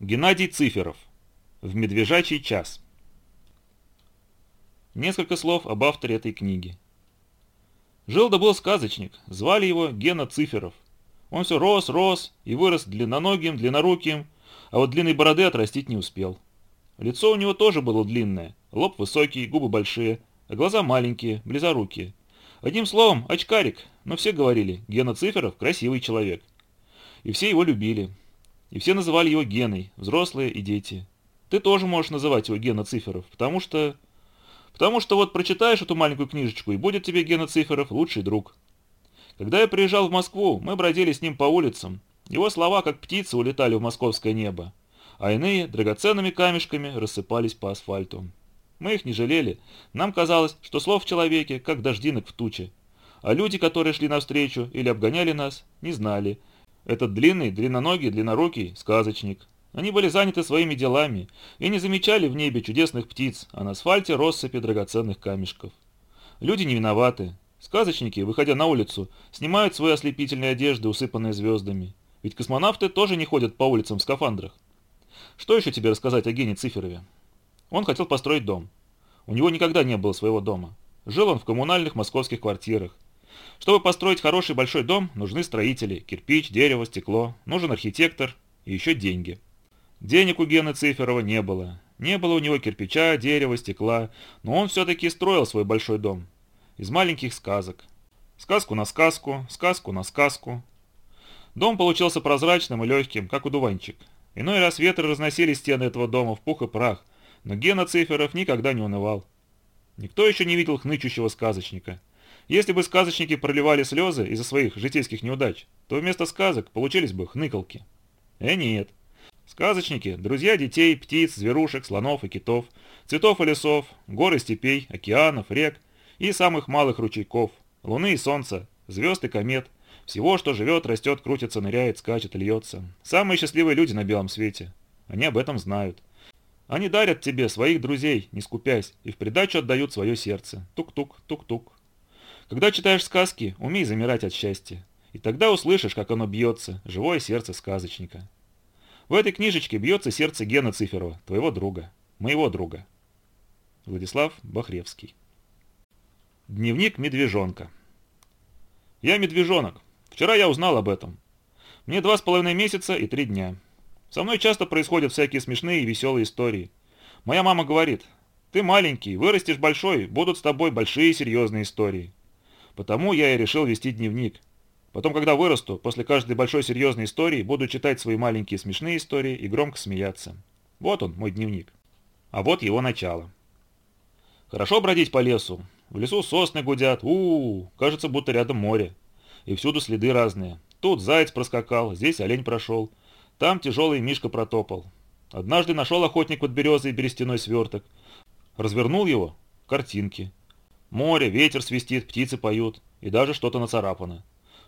Геннадий Циферов. В медвежачий час. Несколько слов об авторе этой книги. Жил да был сказочник, звали его Гена Циферов. Он все рос, рос и вырос длинноногим, длинноруким, а вот длинной бороды отрастить не успел. Лицо у него тоже было длинное, лоб высокий, губы большие, а глаза маленькие, близорукие. Одним словом, очкарик, но все говорили, Гена Циферов – красивый человек. И все его любили. И все называли его Геной, взрослые и дети. Ты тоже можешь называть его Гена Циферов, потому что... Потому что вот прочитаешь эту маленькую книжечку, и будет тебе Гена Циферов лучший друг. Когда я приезжал в Москву, мы бродили с ним по улицам. Его слова, как птицы, улетали в московское небо, а иные драгоценными камешками рассыпались по асфальту. Мы их не жалели. Нам казалось, что слов в человеке, как дождинок в туче. А люди, которые шли навстречу или обгоняли нас, не знали, этот длинный, длинноногий, длиннорукий сказочник. Они были заняты своими делами и не замечали в небе чудесных птиц, а на асфальте россыпи драгоценных камешков. Люди не виноваты. Сказочники, выходя на улицу, снимают свои ослепительные одежды, усыпанные звездами. Ведь космонавты тоже не ходят по улицам в скафандрах. Что еще тебе рассказать о Гене Циферове? Он хотел построить дом. У него никогда не было своего дома. Жил он в коммунальных московских квартирах. Чтобы построить хороший большой дом, нужны строители, кирпич, дерево, стекло, нужен архитектор и еще деньги. Денег у Гены Циферова не было. Не было у него кирпича, дерева, стекла, но он все-таки строил свой большой дом. Из маленьких сказок. Сказку на сказку, сказку на сказку. Дом получился прозрачным и легким, как удуванчик. Иной раз ветры разносили стены этого дома в пух и прах, но Гена Циферов никогда не унывал. Никто еще не видел хнычущего сказочника. Если бы сказочники проливали слезы из-за своих житейских неудач, то вместо сказок получились бы хныкалки. Э, нет. Сказочники – друзья детей, птиц, зверушек, слонов и китов, цветов и лесов, гор и степей, океанов, рек и самых малых ручейков, луны и солнца, звезд и комет, всего, что живет, растет, крутится, ныряет, скачет льется. Самые счастливые люди на белом свете. Они об этом знают. Они дарят тебе своих друзей, не скупясь, и в придачу отдают свое сердце. Тук-тук, тук-тук. Когда читаешь сказки, умей замирать от счастья. И тогда услышишь, как оно бьется, живое сердце сказочника. В этой книжечке бьется сердце Гена Циферова, твоего друга, моего друга. Владислав Бахревский. Дневник медвежонка. Я медвежонок. Вчера я узнал об этом. Мне два с половиной месяца и три дня. Со мной часто происходят всякие смешные и веселые истории. Моя мама говорит, ты маленький, вырастешь большой, будут с тобой большие серьезные истории. Потому я и решил вести дневник. Потом, когда вырасту, после каждой большой серьезной истории буду читать свои маленькие смешные истории и громко смеяться. Вот он, мой дневник. А вот его начало. Хорошо бродить по лесу. В лесу сосны гудят, у, -у, -у кажется, будто рядом море. И всюду следы разные. Тут заяц проскакал, здесь олень прошел. Там тяжелый мишка протопал. Однажды нашел охотник под березой берестяной сверток. Развернул его – картинки. Море, ветер свистит, птицы поют, и даже что-то нацарапано.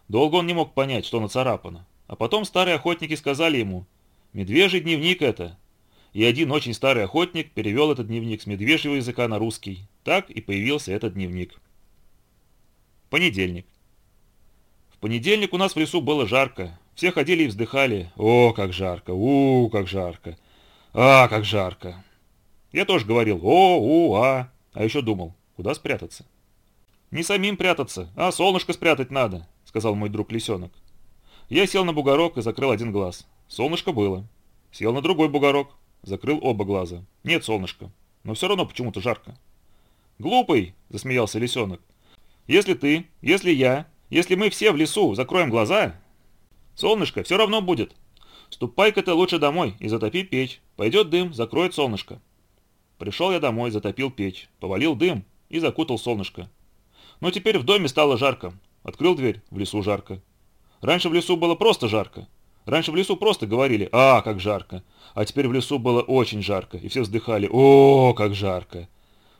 Долго он не мог понять, что нацарапано. А потом старые охотники сказали ему, «Медвежий дневник это». И один очень старый охотник перевел этот дневник с медвежьего языка на русский. Так и появился этот дневник. Понедельник. В понедельник у нас в лесу было жарко. Все ходили и вздыхали. О, как жарко, у, как жарко. А, как жарко. Я тоже говорил о, у, а. А еще думал, Куда спрятаться? Не самим прятаться, а солнышко спрятать надо, сказал мой друг лисенок. Я сел на бугорок и закрыл один глаз. Солнышко было. Сел на другой бугорок, закрыл оба глаза. Нет солнышка, но все равно почему-то жарко. «Глупый!» – засмеялся лисенок. «Если ты, если я, если мы все в лесу закроем глаза, солнышко все равно будет. Ступай-ка ты лучше домой и затопи печь. Пойдет дым, закроет солнышко». Пришел я домой, затопил печь, повалил дым, и закутал солнышко. Но теперь в доме стало жарко. Открыл дверь, в лесу жарко. Раньше в лесу было просто жарко. Раньше в лесу просто говорили «А, как жарко!» А теперь в лесу было очень жарко, и все вздыхали «О, как жарко!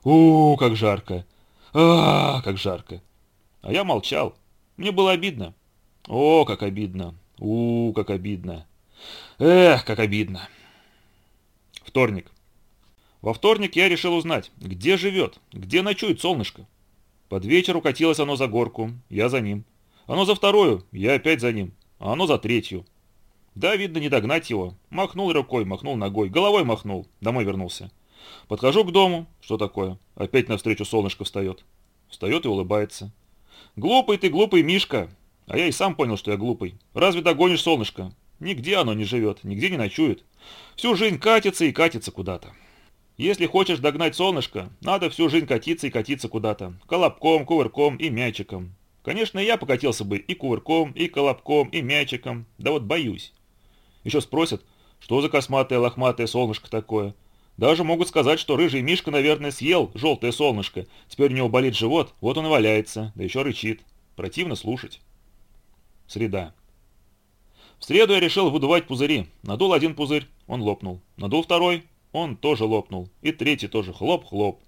У, как жарко! А, как жарко!» А я молчал. Мне было обидно. О, как обидно! У, как обидно! Эх, как обидно! Вторник. Во вторник я решил узнать, где живет, где ночует солнышко. Под вечер укатилось оно за горку, я за ним. Оно за вторую, я опять за ним, а оно за третью. Да, видно, не догнать его. Махнул рукой, махнул ногой, головой махнул. Домой вернулся. Подхожу к дому. Что такое? Опять навстречу солнышко встает. Встает и улыбается. Глупый ты, глупый Мишка. А я и сам понял, что я глупый. Разве догонишь солнышко? Нигде оно не живет, нигде не ночует. Всю жизнь катится и катится куда-то. Если хочешь догнать солнышко, надо всю жизнь катиться и катиться куда-то. Колобком, кувырком и мячиком. Конечно, я покатился бы и кувырком, и колобком, и мячиком. Да вот боюсь. Еще спросят, что за косматое лохматое солнышко такое. Даже могут сказать, что рыжий Мишка, наверное, съел желтое солнышко. Теперь у него болит живот, вот он и валяется, да еще рычит. Противно слушать. Среда. В среду я решил выдувать пузыри. Надул один пузырь, он лопнул. Надул второй, он тоже лопнул. И третий тоже хлоп-хлоп.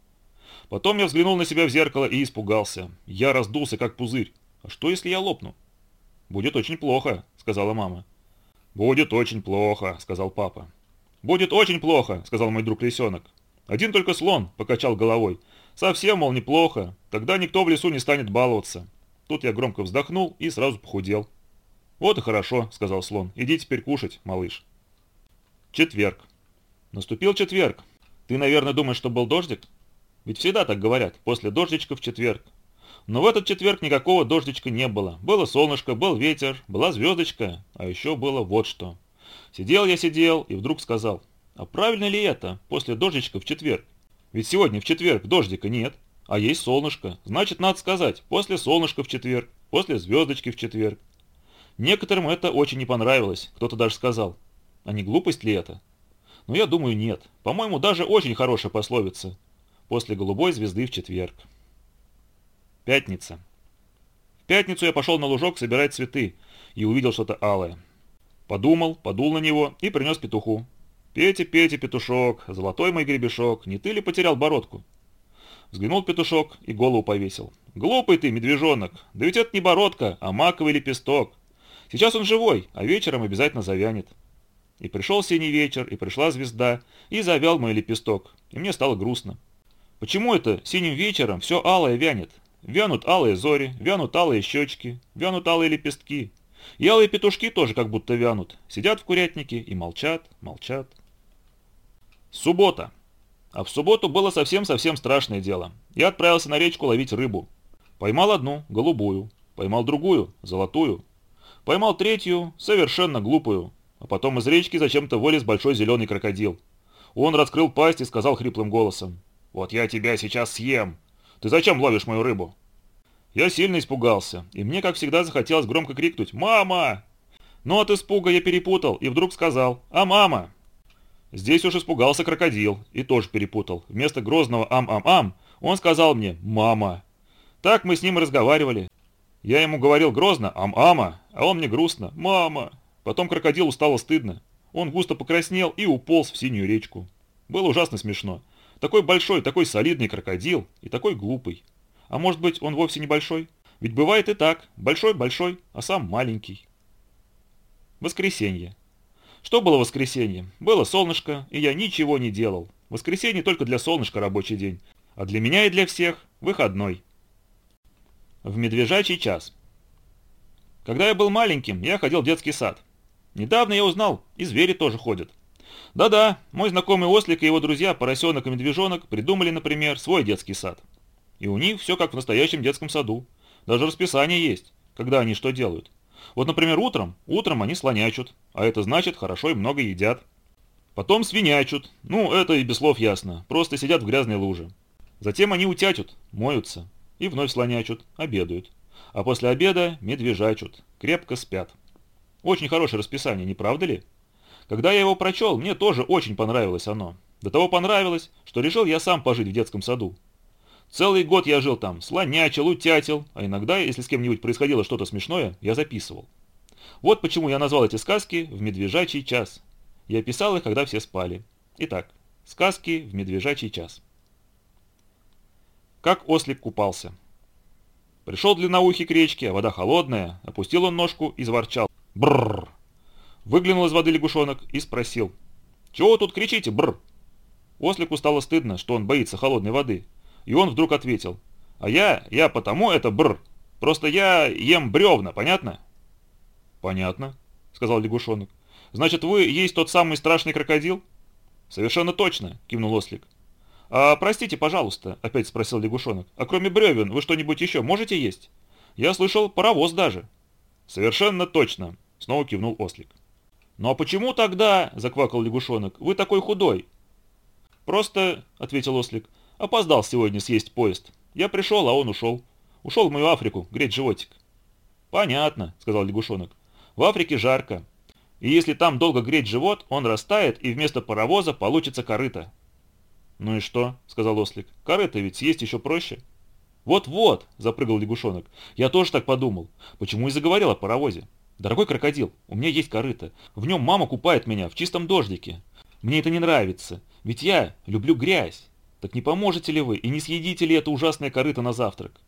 Потом я взглянул на себя в зеркало и испугался. Я раздулся, как пузырь. А что, если я лопну? «Будет очень плохо», — сказала мама. «Будет очень плохо», — сказал папа. «Будет очень плохо», — сказал мой друг лисенок. Один только слон покачал головой. «Совсем, мол, неплохо. Тогда никто в лесу не станет баловаться». Тут я громко вздохнул и сразу похудел. «Вот и хорошо», — сказал слон. «Иди теперь кушать, малыш». Четверг. Наступил четверг. Ты, наверное, думаешь, что был дождик? Ведь всегда так говорят, после дождичка в четверг. Но в этот четверг никакого дождичка не было. Было солнышко, был ветер, была звездочка, а еще было вот что. Сидел я сидел и вдруг сказал, а правильно ли это после дождичка в четверг? Ведь сегодня в четверг дождика нет, а есть солнышко. Значит, надо сказать, после солнышка в четверг, после звездочки в четверг. Некоторым это очень не понравилось, кто-то даже сказал, а не глупость ли это? Но я думаю, нет. По-моему, даже очень хорошая пословица. После голубой звезды в четверг. Пятница. В пятницу я пошел на лужок собирать цветы и увидел что-то алое. Подумал, подул на него и принес петуху. «Петя, Петя, петушок, золотой мой гребешок, не ты ли потерял бородку?» Взглянул петушок и голову повесил. «Глупый ты, медвежонок, да ведь это не бородка, а маковый лепесток. Сейчас он живой, а вечером обязательно завянет». И пришел синий вечер, и пришла звезда, и завял мой лепесток, и мне стало грустно. Почему это синим вечером все алое вянет? Вянут алые зори, вянут алые щечки, вянут алые лепестки. И алые петушки тоже как будто вянут, сидят в курятнике и молчат, молчат. Суббота. А в субботу было совсем-совсем страшное дело. Я отправился на речку ловить рыбу. Поймал одну, голубую. Поймал другую, золотую. Поймал третью, совершенно глупую. А потом из речки зачем-то вылез большой зеленый крокодил. Он раскрыл пасть и сказал хриплым голосом. «Вот я тебя сейчас съем. Ты зачем ловишь мою рыбу?» Я сильно испугался, и мне, как всегда, захотелось громко крикнуть «Мама!». Но от испуга я перепутал и вдруг сказал «А мама!». Здесь уж испугался крокодил и тоже перепутал. Вместо грозного «Ам-ам-ам» он сказал мне «Мама!». Так мы с ним и разговаривали. Я ему говорил грозно «Ам-ама», а он мне грустно «Мама!». Потом крокодилу стало стыдно. Он густо покраснел и уполз в синюю речку. Было ужасно смешно. Такой большой, такой солидный крокодил и такой глупый. А может быть, он вовсе не большой? Ведь бывает и так. Большой-большой, а сам маленький. Воскресенье. Что было воскресенье? Было солнышко, и я ничего не делал. Воскресенье только для солнышка рабочий день. А для меня и для всех выходной. В медвежачий час. Когда я был маленьким, я ходил в детский сад. Недавно я узнал, и звери тоже ходят. Да-да, мой знакомый ослик и его друзья, поросенок и медвежонок, придумали, например, свой детский сад. И у них все как в настоящем детском саду. Даже расписание есть, когда они что делают. Вот, например, утром, утром они слонячут, а это значит хорошо и много едят. Потом свинячут, ну это и без слов ясно, просто сидят в грязной луже. Затем они утятют, моются, и вновь слонячут, обедают. А после обеда медвежачут, крепко спят. Очень хорошее расписание, не правда ли? Когда я его прочел, мне тоже очень понравилось оно. До того понравилось, что решил я сам пожить в детском саду. Целый год я жил там, слонячил, утятил, а иногда, если с кем-нибудь происходило что-то смешное, я записывал. Вот почему я назвал эти сказки «В медвежачий час». Я писал их, когда все спали. Итак, сказки в медвежачий час. Как ослик купался. Пришел длинноухий к речке, а вода холодная, опустил он ножку и заворчал. Бррр. Выглянул из воды лягушонок и спросил. «Чего тут кричите, бррр?» Ослику стало стыдно, что он боится холодной воды. И он вдруг ответил. «А я, я потому это бррр. Просто я ем бревна, понятно?» «Понятно», — сказал лягушонок. Значит, вы есть тот самый страшный крокодил? Совершенно точно, кивнул ослик. «А простите, пожалуйста», — опять спросил лягушонок, «а кроме бревен вы что-нибудь еще можете есть? Я слышал, паровоз даже». «Совершенно точно», — снова кивнул ослик. «Ну а почему тогда, — заквакал лягушонок, — вы такой худой?» «Просто, — ответил ослик, — опоздал сегодня съесть поезд. Я пришел, а он ушел. Ушел в мою Африку греть животик». «Понятно», — сказал лягушонок. «В Африке жарко. И если там долго греть живот, он растает, и вместо паровоза получится корыто». «Ну и что?» — сказал ослик. «Корыто ведь съесть еще проще». «Вот-вот!» — запрыгал лягушонок. «Я тоже так подумал. Почему и заговорил о паровозе? Дорогой крокодил, у меня есть корыто. В нем мама купает меня в чистом дождике. Мне это не нравится, ведь я люблю грязь. Так не поможете ли вы и не съедите ли это ужасное корыто на завтрак?»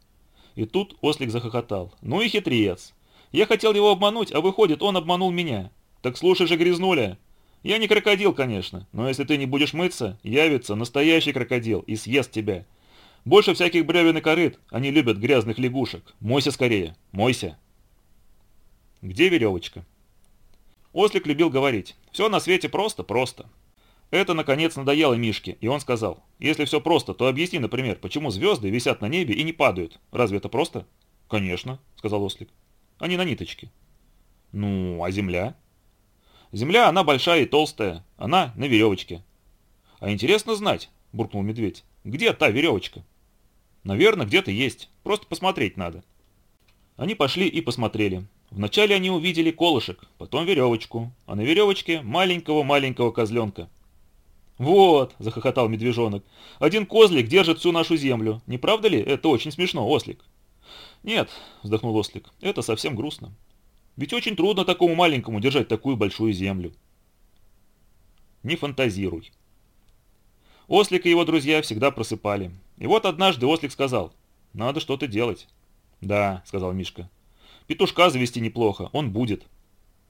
И тут ослик захохотал. «Ну и хитрец! Я хотел его обмануть, а выходит, он обманул меня. Так слушай же, грязнуля, я не крокодил, конечно, но если ты не будешь мыться, явится настоящий крокодил и съест тебя. Больше всяких бревен и корыт, они любят грязных лягушек. Мойся скорее, мойся. Где веревочка? Ослик любил говорить. Все на свете просто-просто. Это, наконец, надоело Мишке, и он сказал, если все просто, то объясни, например, почему звезды висят на небе и не падают. Разве это просто? Конечно, сказал Ослик. Они на ниточке. Ну, а земля? Земля, она большая и толстая, она на веревочке. А интересно знать, буркнул медведь, где та веревочка? Наверное, где-то есть, просто посмотреть надо. Они пошли и посмотрели. Вначале они увидели колышек, потом веревочку, а на веревочке маленького-маленького козленка. «Вот», — захохотал медвежонок, — «один козлик держит всю нашу землю. Не правда ли? Это очень смешно, ослик». «Нет», — вздохнул ослик, — «это совсем грустно. Ведь очень трудно такому маленькому держать такую большую землю. Не фантазируй. Ослик и его друзья всегда просыпали. И вот однажды Ослик сказал, надо что-то делать. Да, сказал Мишка. Петушка завести неплохо, он будет.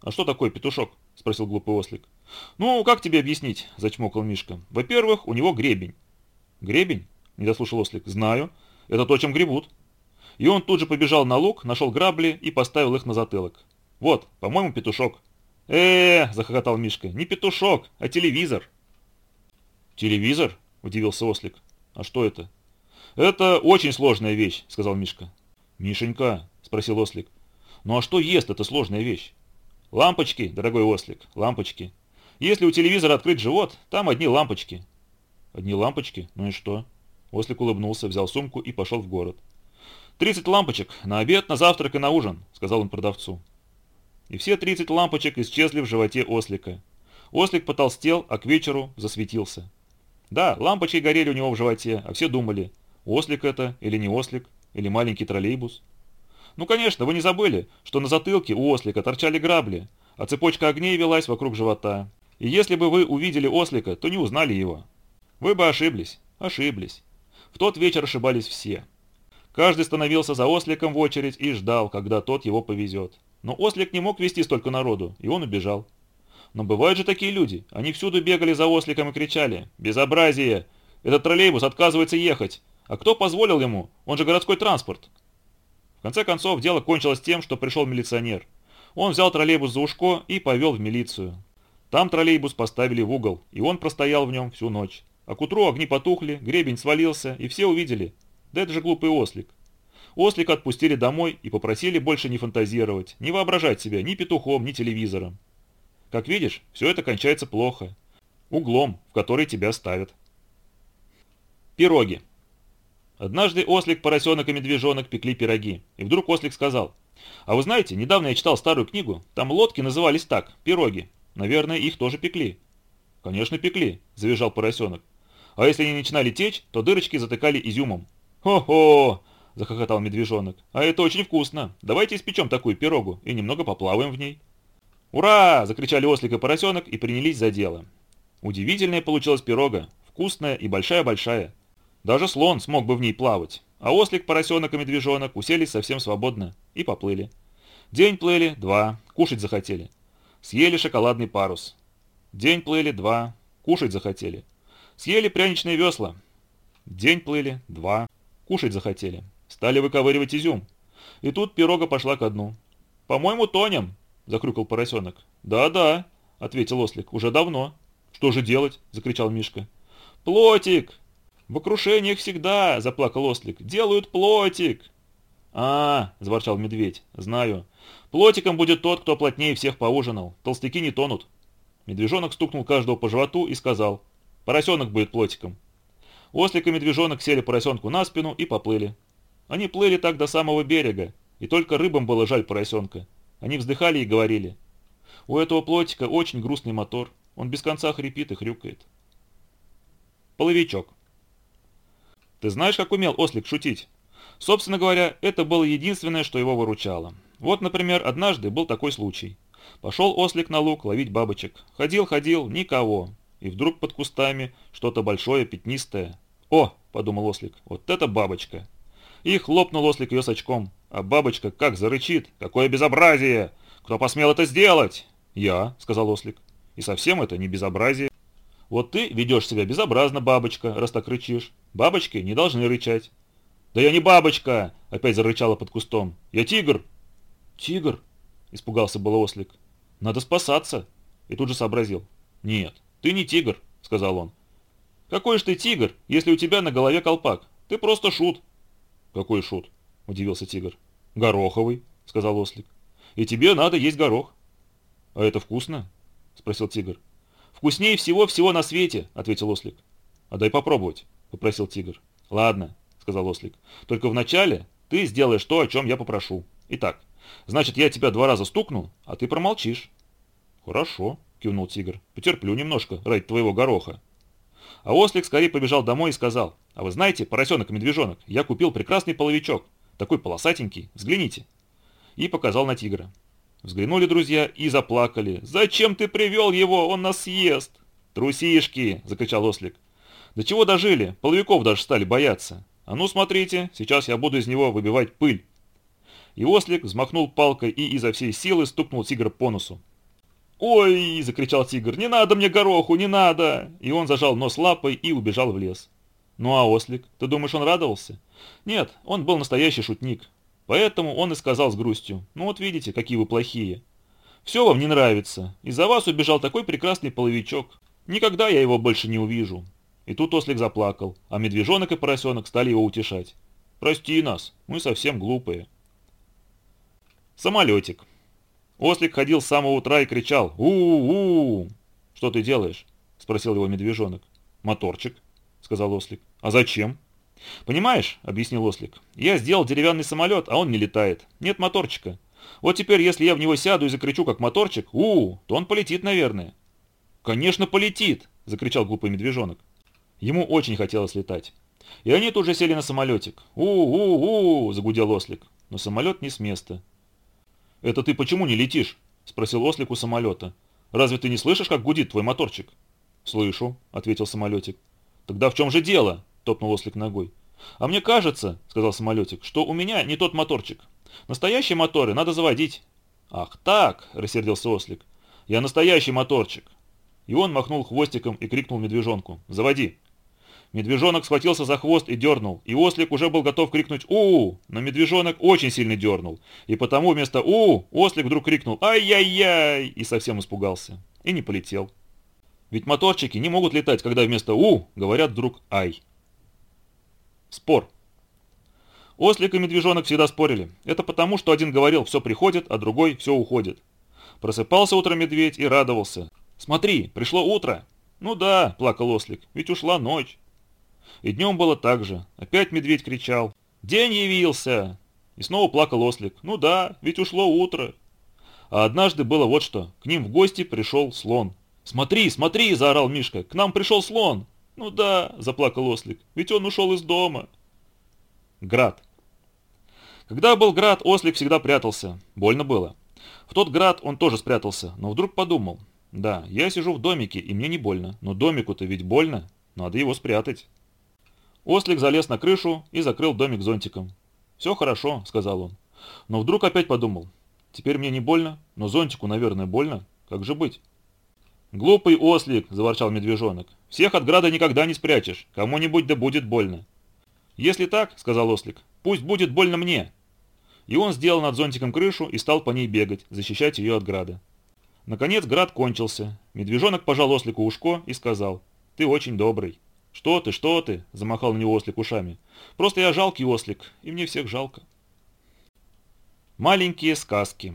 А что такое петушок? Спросил глупый Ослик. Ну, как тебе объяснить? Зачмокал Мишка. Во-первых, у него гребень. Гребень? Не дослушал Ослик. Знаю. Это то, чем гребут. И он тут же побежал на луг, нашел грабли и поставил их на затылок. Вот, по-моему, петушок. э, захохотал Мишка. «Не петушок, а телевизор». «Телевизор?» – удивился Ослик. «А что это?» «Это очень сложная вещь», – сказал Мишка. «Мишенька», – спросил Ослик. «Ну а что ест эта сложная вещь?» «Лампочки, дорогой Ослик, лампочки. Если у телевизора открыть живот, там одни лампочки». «Одни лампочки? Ну и что?» Ослик улыбнулся, взял сумку и пошел в город. «Тридцать лампочек, на обед, на завтрак и на ужин», – сказал он продавцу и все 30 лампочек исчезли в животе ослика. Ослик потолстел, а к вечеру засветился. Да, лампочки горели у него в животе, а все думали, ослик это или не ослик, или маленький троллейбус. Ну, конечно, вы не забыли, что на затылке у ослика торчали грабли, а цепочка огней велась вокруг живота. И если бы вы увидели ослика, то не узнали его. Вы бы ошиблись, ошиблись. В тот вечер ошибались все. Каждый становился за осликом в очередь и ждал, когда тот его повезет. Но ослик не мог вести столько народу, и он убежал. Но бывают же такие люди. Они всюду бегали за осликом и кричали «Безобразие! Этот троллейбус отказывается ехать! А кто позволил ему? Он же городской транспорт!» Конце концов, дело кончилось тем, что пришел милиционер. Он взял троллейбус за ушко и повел в милицию. Там троллейбус поставили в угол, и он простоял в нем всю ночь. А к утру огни потухли, гребень свалился, и все увидели. Да это же глупый ослик. Ослика отпустили домой и попросили больше не фантазировать, не воображать себя ни петухом, ни телевизором. Как видишь, все это кончается плохо. Углом, в который тебя ставят. Пироги. Однажды ослик, поросенок и медвежонок пекли пироги. И вдруг ослик сказал, «А вы знаете, недавно я читал старую книгу, там лодки назывались так, пироги. Наверное, их тоже пекли». «Конечно, пекли», – завизжал поросенок. «А если они начинали течь, то дырочки затыкали изюмом». «Хо-хо! – захохотал медвежонок. «А это очень вкусно. Давайте испечем такую пирогу и немного поплаваем в ней». «Ура!» – закричали ослик и поросенок и принялись за дело. Удивительная получилась пирога, вкусная и большая-большая. Даже слон смог бы в ней плавать, а ослик, поросенок и медвежонок уселись совсем свободно и поплыли. День плыли, два, кушать захотели. Съели шоколадный парус. День плыли, два, кушать захотели. Съели пряничные весла. День плыли, два, кушать захотели. Стали выковыривать изюм. И тут пирога пошла ко дну. «По-моему, тонем», – закрюкал поросенок. «Да-да», – ответил Ослик. «Уже давно». «Что же делать?» – закричал Мишка. «Плотик!» «В окрушениях всегда!» – заплакал Ослик. «Делают плотик!» «А, – заворчал медведь, – знаю. Плотиком будет тот, кто плотнее всех поужинал. Толстяки не тонут». Медвежонок стукнул каждого по животу и сказал. «Поросенок будет плотиком». Ослик и медвежонок сели поросенку на спину и поплыли. Они плыли так до самого берега, и только рыбам было жаль поросенка. Они вздыхали и говорили. «У этого плотика очень грустный мотор, он без конца хрипит и хрюкает». Половичок. Ты знаешь, как умел ослик шутить? Собственно говоря, это было единственное, что его выручало. Вот, например, однажды был такой случай. Пошел ослик на луг ловить бабочек. Ходил-ходил, никого. И вдруг под кустами что-то большое, пятнистое. «О!» – подумал ослик, – «вот это бабочка!» И хлопнул ослик ее с очком. А бабочка как зарычит. «Какое безобразие! Кто посмел это сделать?» «Я», – сказал ослик. «И совсем это не безобразие». «Вот ты ведешь себя безобразно, бабочка, раз так рычишь. Бабочки не должны рычать». «Да я не бабочка!» – опять зарычала под кустом. «Я тигр!» «Тигр?» – испугался было ослик. «Надо спасаться!» И тут же сообразил. «Нет, ты не тигр!» – сказал он. «Какой же ты тигр, если у тебя на голове колпак? Ты просто шут!» «Какой шут?» – удивился тигр. «Гороховый!» – сказал ослик. «И тебе надо есть горох». «А это вкусно?» – спросил тигр. «Вкуснее всего-всего на свете!» – ответил ослик. «А дай попробовать!» – попросил тигр. «Ладно», – сказал ослик. «Только вначале ты сделаешь то, о чем я попрошу. Итак, значит, я тебя два раза стукну, а ты промолчишь». «Хорошо», – кивнул тигр. «Потерплю немножко ради твоего гороха». А ослик скорее побежал домой и сказал, «А вы знаете, поросенок и медвежонок, я купил прекрасный половичок, такой полосатенький, взгляните». И показал на тигра. Взглянули друзья и заплакали. «Зачем ты привел его? Он нас съест!» «Трусишки!» – закричал ослик. «До чего дожили? Половиков даже стали бояться. А ну смотрите, сейчас я буду из него выбивать пыль». И ослик взмахнул палкой и изо всей силы стукнул тигра по носу. «Ой!» – закричал тигр. «Не надо мне гороху, не надо!» И он зажал нос лапой и убежал в лес. Ну а ослик, ты думаешь, он радовался? Нет, он был настоящий шутник. Поэтому он и сказал с грустью, ну вот видите, какие вы плохие. Все вам не нравится. Из-за вас убежал такой прекрасный половичок. Никогда я его больше не увижу. И тут ослик заплакал, а медвежонок и поросенок стали его утешать. Прости нас, мы совсем глупые. Самолетик. Ослик ходил с самого утра и кричал «У-у-у!» «Что ты делаешь?» – спросил его медвежонок. «Моторчик», – сказал Ослик. «А зачем?» «Понимаешь», – объяснил Ослик, – «я сделал деревянный самолет, а он не летает. Нет моторчика. Вот теперь, если я в него сяду и закричу, как моторчик, у, -у то он полетит, наверное». «Конечно, полетит!» – закричал глупый медвежонок. Ему очень хотелось летать. И они тут же сели на самолетик. «У-у-у!» – загудел Ослик. Но самолет не с места. «Это ты почему не летишь?» – спросил ослик у самолета. «Разве ты не слышишь, как гудит твой моторчик?» «Слышу», – ответил самолетик. «Тогда в чем же дело?» – топнул ослик ногой. «А мне кажется», – сказал самолетик, – «что у меня не тот моторчик. Настоящие моторы надо заводить». «Ах так!» – рассердился ослик. «Я настоящий моторчик». И он махнул хвостиком и крикнул медвежонку. «Заводи!» Медвежонок схватился за хвост и дернул, и ослик уже был готов крикнуть у, -у но медвежонок очень сильно дернул, и потому вместо у, ослик вдруг крикнул «Ай-яй-яй!» и совсем испугался, и не полетел. Ведь моторчики не могут летать, когда вместо «у» говорят вдруг «ай». Спор. Ослик и медвежонок всегда спорили. Это потому, что один говорил «все приходит», а другой «все уходит». Просыпался утром медведь и радовался. «Смотри, пришло утро!» «Ну да», – плакал ослик, – «ведь ушла ночь». И днем было так же. Опять медведь кричал. «День явился!» И снова плакал ослик. «Ну да, ведь ушло утро». А однажды было вот что. К ним в гости пришел слон. «Смотри, смотри!» – заорал Мишка. «К нам пришел слон!» «Ну да», – заплакал ослик. «Ведь он ушел из дома». Град. Когда был град, ослик всегда прятался. Больно было. В тот град он тоже спрятался, но вдруг подумал. Да, я сижу в домике, и мне не больно. Но домику-то ведь больно. Надо его спрятать. Ослик залез на крышу и закрыл домик зонтиком. «Все хорошо», — сказал он. Но вдруг опять подумал. «Теперь мне не больно, но зонтику, наверное, больно. Как же быть?» «Глупый ослик!» – заворчал медвежонок. «Всех от града никогда не спрячешь. Кому-нибудь да будет больно». «Если так, – сказал ослик, – пусть будет больно мне». И он сделал над зонтиком крышу и стал по ней бегать, защищать ее от града. Наконец град кончился. Медвежонок пожал ослику ушко и сказал, «Ты очень добрый». «Что ты, что ты?» – замахал на него ослик ушами. «Просто я жалкий ослик, и мне всех жалко». Маленькие сказки.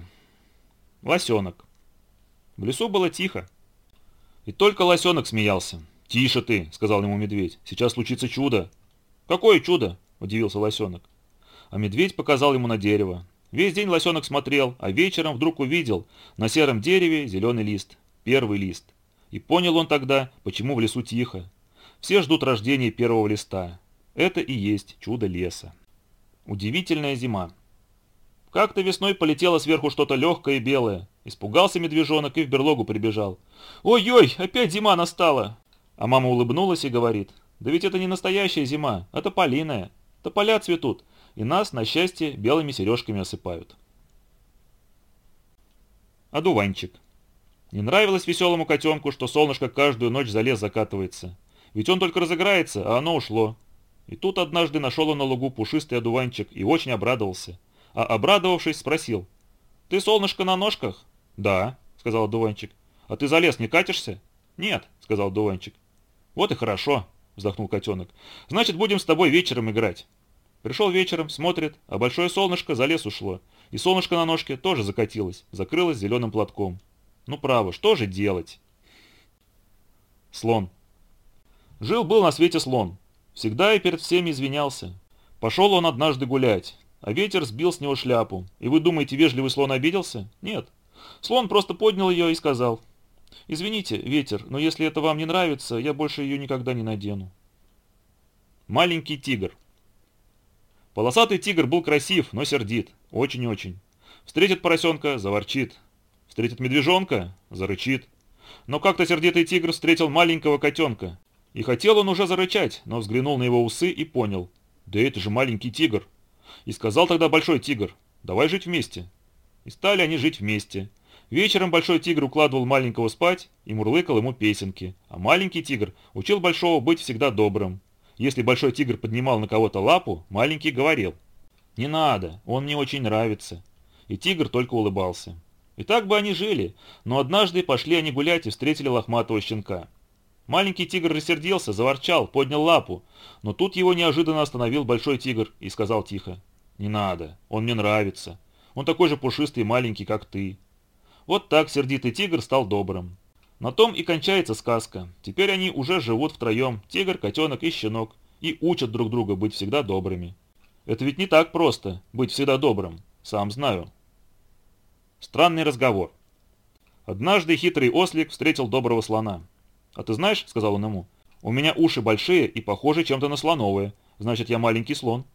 Лосенок. В лесу было тихо. И только лосенок смеялся. «Тише ты», — сказал ему медведь, — «сейчас случится чудо». «Какое чудо?» — удивился лосенок. А медведь показал ему на дерево. Весь день лосенок смотрел, а вечером вдруг увидел на сером дереве зеленый лист, первый лист. И понял он тогда, почему в лесу тихо. Все ждут рождения первого листа. Это и есть чудо леса. Удивительная зима. Как-то весной полетело сверху что-то легкое и белое. Испугался медвежонок и в берлогу прибежал. «Ой-ой, опять зима настала!» А мама улыбнулась и говорит. «Да ведь это не настоящая зима, а тополиная. Тополя цветут, и нас, на счастье, белыми сережками осыпают». Одуванчик. Не нравилось веселому котенку, что солнышко каждую ночь за лес закатывается. Ведь он только разыграется, а оно ушло. И тут однажды нашел он на лугу пушистый одуванчик и очень обрадовался а обрадовавшись спросил. «Ты, солнышко, на ножках?» «Да», — сказал одуванчик. «А ты за лес не катишься?» «Нет», — сказал одуванчик. «Вот и хорошо», — вздохнул котенок. «Значит, будем с тобой вечером играть». Пришел вечером, смотрит, а большое солнышко за лес ушло. И солнышко на ножке тоже закатилось, закрылось зеленым платком. Ну право, что же делать? Слон. Жил-был на свете слон. Всегда и перед всеми извинялся. Пошел он однажды гулять. А ветер сбил с него шляпу. И вы думаете, вежливый слон обиделся? Нет. Слон просто поднял ее и сказал. «Извините, ветер, но если это вам не нравится, я больше ее никогда не надену». Маленький тигр. Полосатый тигр был красив, но сердит. Очень-очень. Встретит поросенка – заворчит. Встретит медвежонка – зарычит. Но как-то сердитый тигр встретил маленького котенка. И хотел он уже зарычать, но взглянул на его усы и понял. Да это же маленький тигр. И сказал тогда Большой Тигр, давай жить вместе. И стали они жить вместе. Вечером Большой Тигр укладывал маленького спать и мурлыкал ему песенки, а маленький Тигр учил Большого быть всегда добрым. Если Большой Тигр поднимал на кого-то лапу, маленький говорил, «Не надо, он мне очень нравится». И Тигр только улыбался. И так бы они жили, но однажды пошли они гулять и встретили лохматого щенка. Маленький тигр рассердился, заворчал, поднял лапу, но тут его неожиданно остановил большой тигр и сказал тихо, «Не надо, он мне нравится. Он такой же пушистый и маленький, как ты». Вот так сердитый тигр стал добрым. На том и кончается сказка. Теперь они уже живут втроем, тигр, котенок и щенок, и учат друг друга быть всегда добрыми. Это ведь не так просто, быть всегда добрым, сам знаю. Странный разговор. Однажды хитрый ослик встретил доброго слона. «А ты знаешь, — сказал он ему, — у меня уши большие и похожи чем-то на слоновые. Значит, я маленький слон».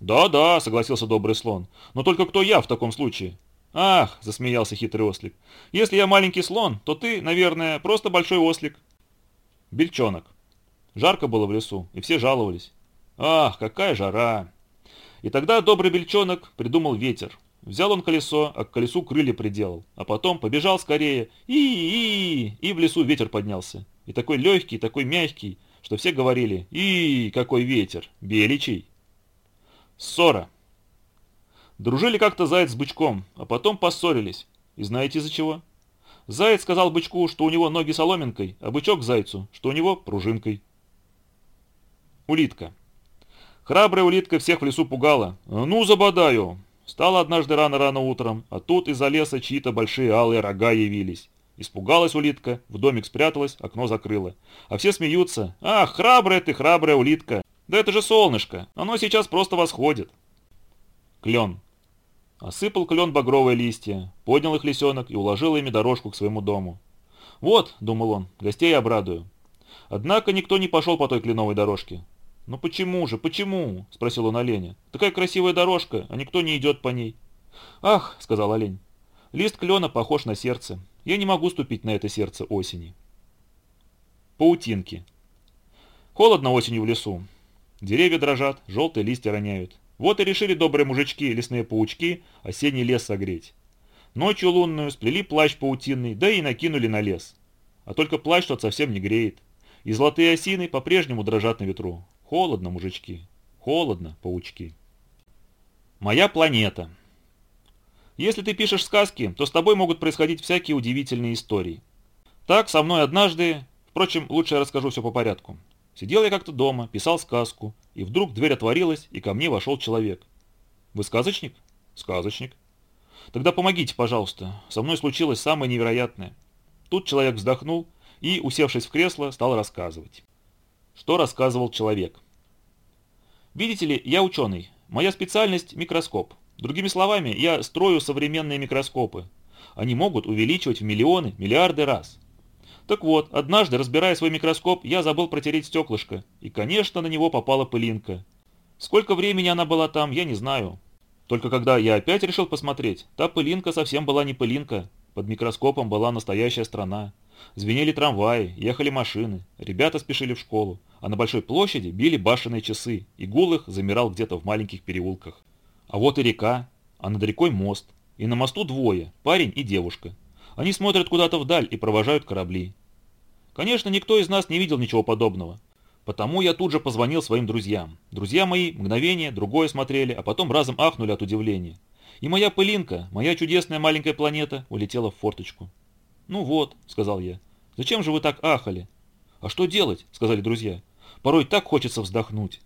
«Да-да», — согласился добрый слон, — «но только кто я в таком случае?» «Ах!» — засмеялся хитрый ослик. «Если я маленький слон, то ты, наверное, просто большой ослик». Бельчонок. Жарко было в лесу, и все жаловались. «Ах, какая жара!» И тогда добрый бельчонок придумал ветер. Взял он колесо, а к колесу крылья приделал, а потом побежал скорее, и и и, и в лесу ветер поднялся. И такой легкий, такой мягкий, что все говорили, и какой ветер, беличий. Ссора. Дружили как-то заяц с бычком, а потом поссорились. И знаете из-за чего? Заяц сказал бычку, что у него ноги соломинкой, а бычок зайцу, что у него пружинкой. Улитка. Храбрая улитка всех в лесу пугала. «Ну, забодаю!» Встала однажды рано-рано утром, а тут из-за леса чьи-то большие алые рога явились. Испугалась улитка, в домик спряталась, окно закрыла. А все смеются. «Ах, храбрая ты, храбрая улитка! Да это же солнышко, оно сейчас просто восходит!» Клен. Осыпал клен багровые листья, поднял их лисенок и уложил ими дорожку к своему дому. «Вот», — думал он, — «гостей обрадую». Однако никто не пошел по той кленовой дорожке. «Ну почему же, почему?» – спросил он оленя. «Такая красивая дорожка, а никто не идет по ней». «Ах», – сказал олень, – «лист клена похож на сердце. Я не могу ступить на это сердце осени». Паутинки. Холодно осенью в лесу. Деревья дрожат, желтые листья роняют. Вот и решили добрые мужички, лесные паучки, осенний лес согреть. Ночью лунную сплели плащ паутинный, да и накинули на лес. А только плащ тот совсем не греет. И золотые осины по-прежнему дрожат на ветру. Холодно, мужички. Холодно, паучки. Моя планета. Если ты пишешь сказки, то с тобой могут происходить всякие удивительные истории. Так, со мной однажды... Впрочем, лучше я расскажу все по порядку. Сидел я как-то дома, писал сказку, и вдруг дверь отворилась, и ко мне вошел человек. «Вы сказочник?» «Сказочник». «Тогда помогите, пожалуйста. Со мной случилось самое невероятное». Тут человек вздохнул и, усевшись в кресло, стал рассказывать. Что рассказывал человек? Видите ли, я ученый. Моя специальность – микроскоп. Другими словами, я строю современные микроскопы. Они могут увеличивать в миллионы, миллиарды раз. Так вот, однажды, разбирая свой микроскоп, я забыл протереть стеклышко, и, конечно, на него попала пылинка. Сколько времени она была там, я не знаю. Только когда я опять решил посмотреть, та пылинка совсем была не пылинка. Под микроскопом была настоящая страна. Звенели трамваи, ехали машины, ребята спешили в школу, а на большой площади били башенные часы, и гул их замирал где-то в маленьких переулках. А вот и река, а над рекой мост, и на мосту двое, парень и девушка. Они смотрят куда-то вдаль и провожают корабли. Конечно, никто из нас не видел ничего подобного. Потому я тут же позвонил своим друзьям. Друзья мои мгновение, другое смотрели, а потом разом ахнули от удивления. И моя пылинка, моя чудесная маленькая планета, улетела в форточку. «Ну вот», — сказал я, — «зачем же вы так ахали?» «А что делать?» — сказали друзья. «Порой так хочется вздохнуть».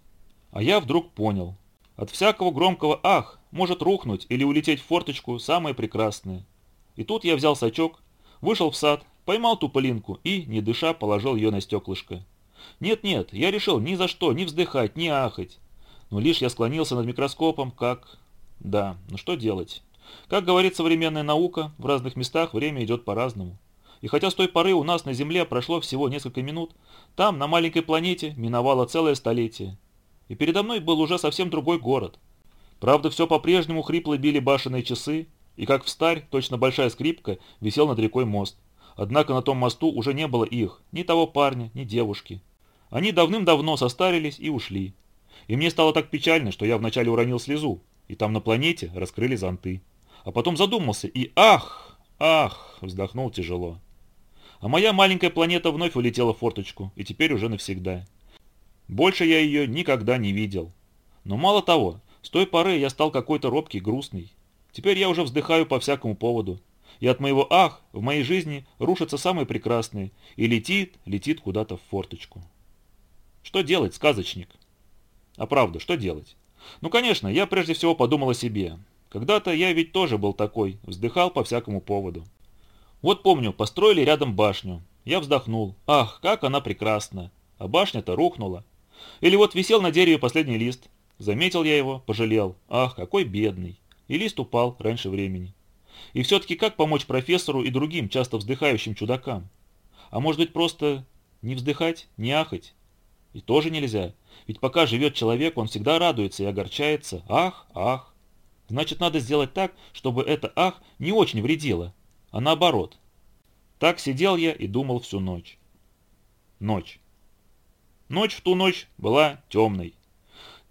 А я вдруг понял. От всякого громкого «ах» может рухнуть или улететь в форточку самое прекрасное. И тут я взял сачок, вышел в сад, поймал ту пылинку и, не дыша, положил ее на стеклышко. Нет-нет, я решил ни за что ни вздыхать, ни ахать. Но лишь я склонился над микроскопом, как... Да, ну что делать? Как говорит современная наука, в разных местах время идет по-разному. И хотя с той поры у нас на Земле прошло всего несколько минут, там, на маленькой планете, миновало целое столетие. И передо мной был уже совсем другой город. Правда, все по-прежнему хрипло били башенные часы, и как в старь, точно большая скрипка, висел над рекой мост. Однако на том мосту уже не было их, ни того парня, ни девушки. Они давным-давно состарились и ушли. И мне стало так печально, что я вначале уронил слезу, и там на планете раскрыли зонты а потом задумался и ах, ах, вздохнул тяжело. А моя маленькая планета вновь улетела в форточку, и теперь уже навсегда. Больше я ее никогда не видел. Но мало того, с той поры я стал какой-то робкий, грустный. Теперь я уже вздыхаю по всякому поводу. И от моего «ах» в моей жизни рушится самое прекрасное и летит, летит куда-то в форточку. Что делать, сказочник? А правда, что делать? Ну, конечно, я прежде всего подумал о себе. Когда-то я ведь тоже был такой, вздыхал по всякому поводу. Вот помню, построили рядом башню. Я вздохнул. Ах, как она прекрасна. А башня-то рухнула. Или вот висел на дереве последний лист. Заметил я его, пожалел. Ах, какой бедный. И лист упал раньше времени. И все-таки как помочь профессору и другим часто вздыхающим чудакам? А может быть просто не вздыхать, не ахать? И тоже нельзя. Ведь пока живет человек, он всегда радуется и огорчается. Ах, ах. Значит, надо сделать так, чтобы это «ах» не очень вредило, а наоборот. Так сидел я и думал всю ночь. Ночь. Ночь в ту ночь была темной.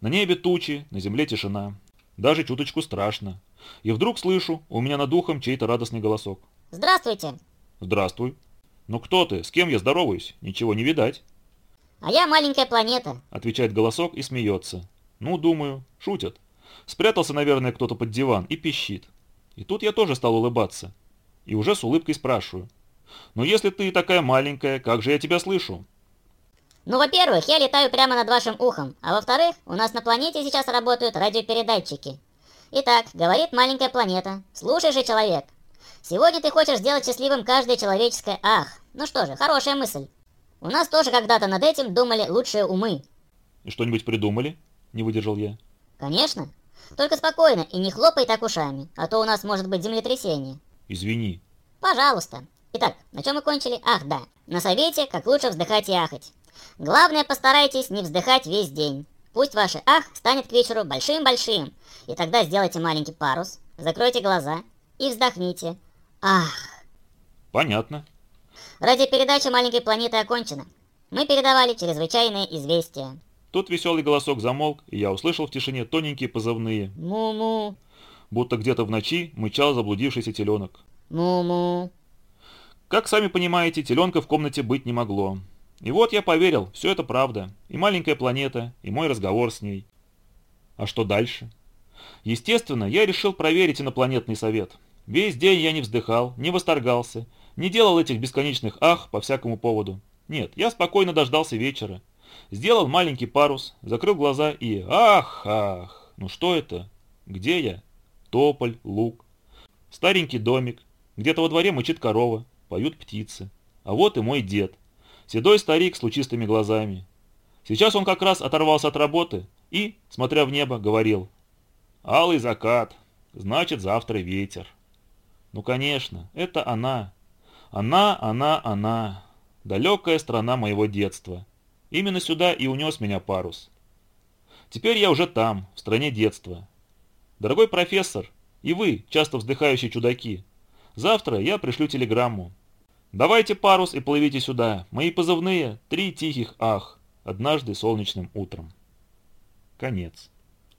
На небе тучи, на земле тишина. Даже чуточку страшно. И вдруг слышу, у меня над ухом чей-то радостный голосок. «Здравствуйте!» «Здравствуй!» «Ну кто ты? С кем я здороваюсь? Ничего не видать!» «А я маленькая планета!» Отвечает голосок и смеется. «Ну, думаю, шутят. Спрятался, наверное, кто-то под диван и пищит. И тут я тоже стал улыбаться. И уже с улыбкой спрашиваю. «Но если ты такая маленькая, как же я тебя слышу?» Ну, во-первых, я летаю прямо над вашим ухом, а во-вторых, у нас на планете сейчас работают радиопередатчики. Итак, говорит маленькая планета. Слушай же, человек. Сегодня ты хочешь сделать счастливым каждое человеческое «ах». Ну что же, хорошая мысль. У нас тоже когда-то над этим думали лучшие умы. И что-нибудь придумали? Не выдержал я. Конечно. Только спокойно и не хлопай так ушами, а то у нас может быть землетрясение. Извини. Пожалуйста. Итак, на чем мы кончили? Ах, да. На совете, как лучше вздыхать и ахать. Главное, постарайтесь не вздыхать весь день. Пусть ваше «ах» станет к вечеру большим-большим, и тогда сделайте маленький парус, закройте глаза и вздохните. Ах. Понятно. Радиопередача маленькой планеты окончена. Мы передавали чрезвычайные известия. Тут веселый голосок замолк, и я услышал в тишине тоненькие позывные. Му-му. Будто где-то в ночи мычал заблудившийся теленок. Му-му. Как сами понимаете, теленка в комнате быть не могло. И вот я поверил, все это правда. И маленькая планета, и мой разговор с ней. А что дальше? Естественно, я решил проверить инопланетный совет. Весь день я не вздыхал, не восторгался, не делал этих бесконечных «ах» по всякому поводу. Нет, я спокойно дождался вечера. Сделал маленький парус, закрыл глаза и «ах, ах». Ну что это? Где я? Тополь, луг. Старенький домик. Где-то во дворе мычит корова, поют птицы. А вот и мой дед. Седой старик с лучистыми глазами. Сейчас он как раз оторвался от работы и, смотря в небо, говорил «Алый закат, значит завтра ветер». Ну конечно, это она. Она, она, она. Далекая страна моего детства. Именно сюда и унес меня парус. Теперь я уже там, в стране детства. Дорогой профессор, и вы, часто вздыхающие чудаки, завтра я пришлю телеграмму. Давайте парус и плывите сюда. Мои позывные – три тихих ах. Однажды солнечным утром. Конец.